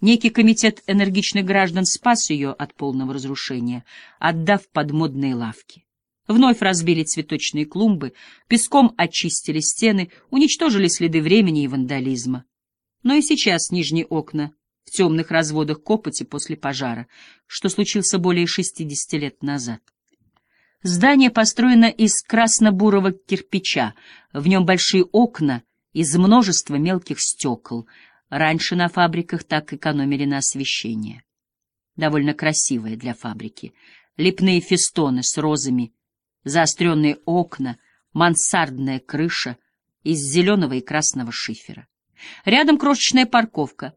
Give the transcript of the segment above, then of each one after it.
Некий комитет энергичных граждан спас ее от полного разрушения, отдав под модные лавки. Вновь разбили цветочные клумбы, песком очистили стены, уничтожили следы времени и вандализма. Но и сейчас нижние окна в темных разводах копоти после пожара, что случился более 60 лет назад. Здание построено из красно-бурого кирпича, в нем большие окна из множества мелких стекол — Раньше на фабриках так экономили на освещение. Довольно красивое для фабрики. Лепные фестоны с розами, заостренные окна, мансардная крыша из зеленого и красного шифера. Рядом крошечная парковка.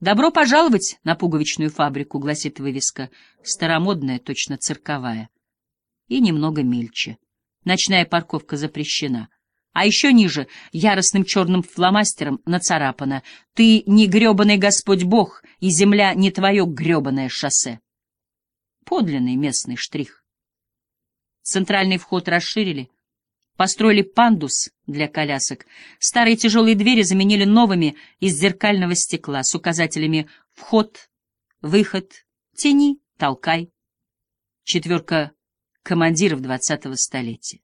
«Добро пожаловать на пуговичную фабрику», — гласит вывеска, старомодная, точно цирковая. И немного мельче. Ночная парковка запрещена. А еще ниже, яростным черным фломастером, нацарапано «Ты не гребаный Господь Бог, и земля не твое гребаное шоссе». Подлинный местный штрих. Центральный вход расширили, построили пандус для колясок, старые тяжелые двери заменили новыми из зеркального стекла с указателями «Вход», «Выход», «Тяни», «Толкай». Четверка командиров двадцатого столетия.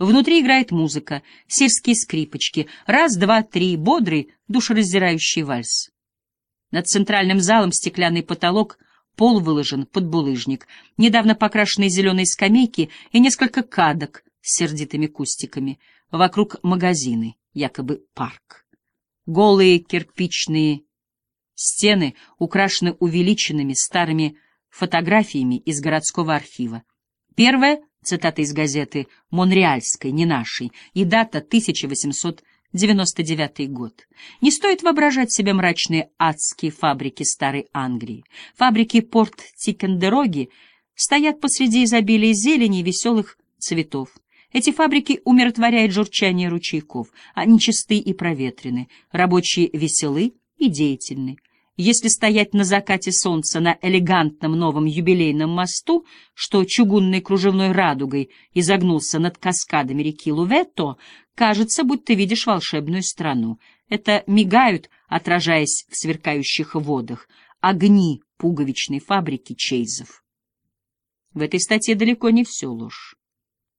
Внутри играет музыка, сельские скрипочки, раз, два, три, бодрый, душераздирающий вальс. Над центральным залом стеклянный потолок, пол выложен под булыжник, недавно покрашенные зеленые скамейки и несколько кадок с сердитыми кустиками. Вокруг магазины, якобы парк. Голые кирпичные стены украшены увеличенными старыми фотографиями из городского архива. Первая Цитата из газеты «Монреальской, не нашей», и дата 1899 год. Не стоит воображать себе мрачные адские фабрики Старой Англии. Фабрики Порт-Тикондероги стоят посреди изобилия зелени и веселых цветов. Эти фабрики умиротворяют журчание ручейков, они чисты и проветрены, рабочие веселы и деятельны. Если стоять на закате солнца на элегантном новом юбилейном мосту, что чугунной кружевной радугой изогнулся над каскадами реки Лувето, кажется, будто видишь волшебную страну. Это мигают, отражаясь в сверкающих водах, огни пуговичной фабрики Чейзов. В этой статье далеко не все ложь.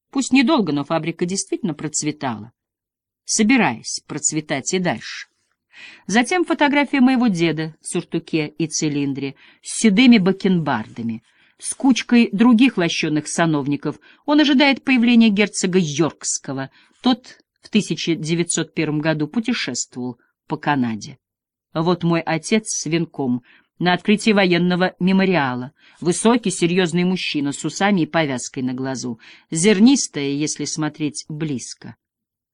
Пусть недолго, но фабрика действительно процветала, собираясь процветать и дальше. Затем фотография моего деда в сюртуке и цилиндре, с седыми бакенбардами. С кучкой других лощенных сановников он ожидает появления герцога Йоркского. Тот в 1901 году путешествовал по Канаде. Вот мой отец с венком на открытии военного мемориала. Высокий, серьезный мужчина с усами и повязкой на глазу. Зернистая, если смотреть близко.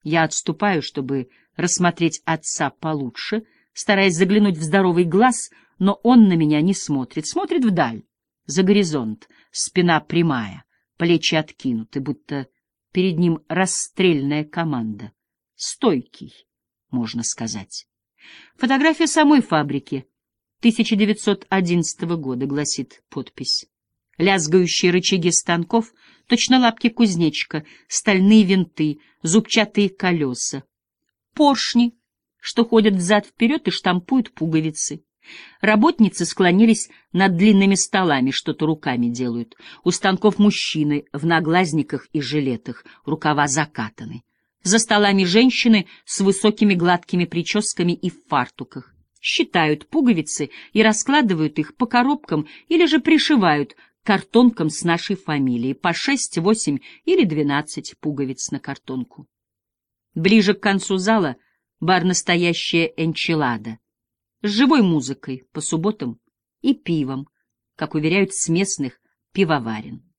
Я отступаю, чтобы рассмотреть отца получше, стараясь заглянуть в здоровый глаз, но он на меня не смотрит, смотрит вдаль, за горизонт, спина прямая, плечи откинуты, будто перед ним расстрельная команда. Стойкий, можно сказать. Фотография самой фабрики 1911 года, гласит подпись. Лязгающие рычаги станков, точно лапки кузнечика, стальные винты, зубчатые колеса, поршни, что ходят взад-вперед и штампуют пуговицы. Работницы склонились над длинными столами, что-то руками делают. У станков мужчины в наглазниках и жилетах, рукава закатаны. За столами женщины с высокими гладкими прическами и в фартуках. Считают пуговицы и раскладывают их по коробкам или же пришивают картонкам с нашей фамилией по шесть, восемь или двенадцать пуговиц на картонку. Ближе к концу зала бар «Настоящая энчилада» с живой музыкой по субботам и пивом, как уверяют с местных пивоварен.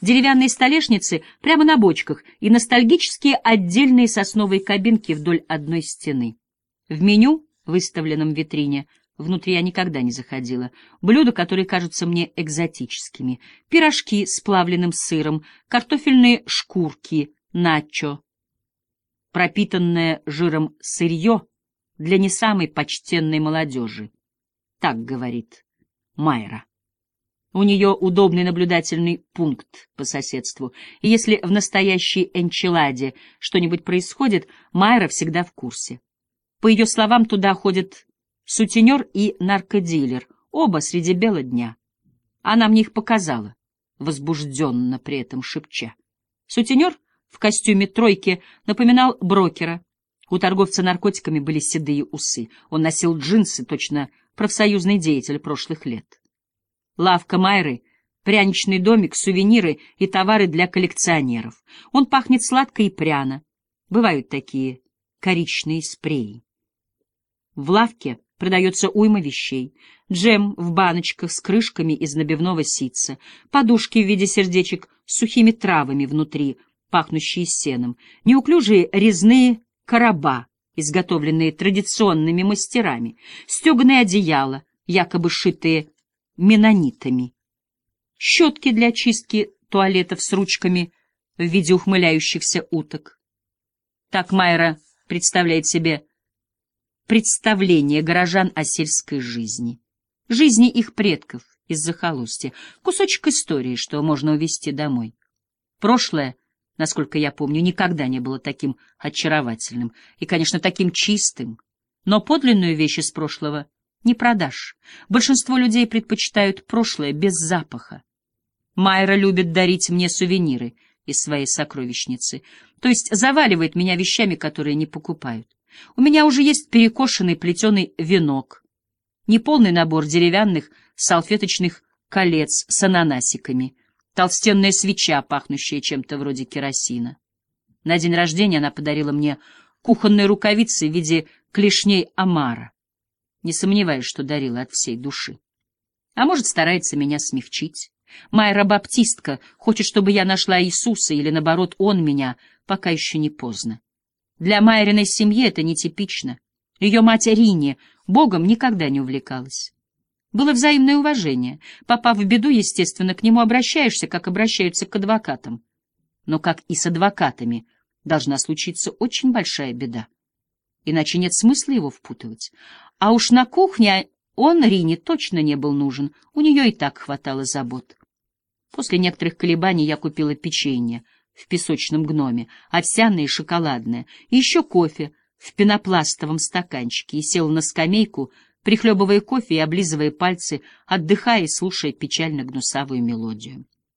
Деревянные столешницы прямо на бочках и ностальгические отдельные сосновые кабинки вдоль одной стены. В меню, выставленном в витрине, внутри я никогда не заходила, блюда, которые кажутся мне экзотическими, пирожки с плавленным сыром, картофельные шкурки, начо, пропитанное жиром сырье для не самой почтенной молодежи. Так говорит Майра. У нее удобный наблюдательный пункт по соседству, и если в настоящей энчиладе что-нибудь происходит, Майра всегда в курсе. По ее словам, туда ходят сутенер и наркодилер, оба среди бела дня. Она мне их показала, возбужденно при этом шепча. Сутенер в костюме тройки напоминал брокера. У торговца наркотиками были седые усы. Он носил джинсы, точно профсоюзный деятель прошлых лет. Лавка Майры, пряничный домик, сувениры и товары для коллекционеров. Он пахнет сладко и пряно. Бывают такие коричные спреи. В лавке продается уйма вещей. Джем в баночках с крышками из набивного ситца, подушки в виде сердечек с сухими травами внутри, пахнущие сеном, неуклюжие резные короба, изготовленные традиционными мастерами, стеганые одеяла, якобы шитые менонитами, щетки для чистки туалетов с ручками в виде ухмыляющихся уток. Так Майра представляет себе представление горожан о сельской жизни, жизни их предков из захолустья, кусочек истории, что можно увезти домой. Прошлое, насколько я помню, никогда не было таким очаровательным и, конечно, таким чистым, но подлинную вещь из прошлого не продашь. Большинство людей предпочитают прошлое без запаха. Майра любит дарить мне сувениры из своей сокровищницы, то есть заваливает меня вещами, которые не покупают. У меня уже есть перекошенный плетеный венок, неполный набор деревянных салфеточных колец с ананасиками, толстенная свеча, пахнущая чем-то вроде керосина. На день рождения она подарила мне кухонные рукавицы в виде клешней омара. Не сомневаюсь, что дарила от всей души. А может, старается меня смягчить. Майра Баптистка хочет, чтобы я нашла Иисуса, или, наоборот, он меня, пока еще не поздно. Для Майриной семьи это нетипично. Ее мать Рине Богом никогда не увлекалась. Было взаимное уважение. Попав в беду, естественно, к нему обращаешься, как обращаются к адвокатам. Но, как и с адвокатами, должна случиться очень большая беда. Иначе нет смысла его впутывать. А уж на кухне он Рине точно не был нужен, у нее и так хватало забот. После некоторых колебаний я купила печенье — в песочном гноме, овсяное и шоколадное, и еще кофе в пенопластовом стаканчике, и сел на скамейку, прихлебывая кофе и облизывая пальцы, отдыхая и слушая печально гнусавую мелодию.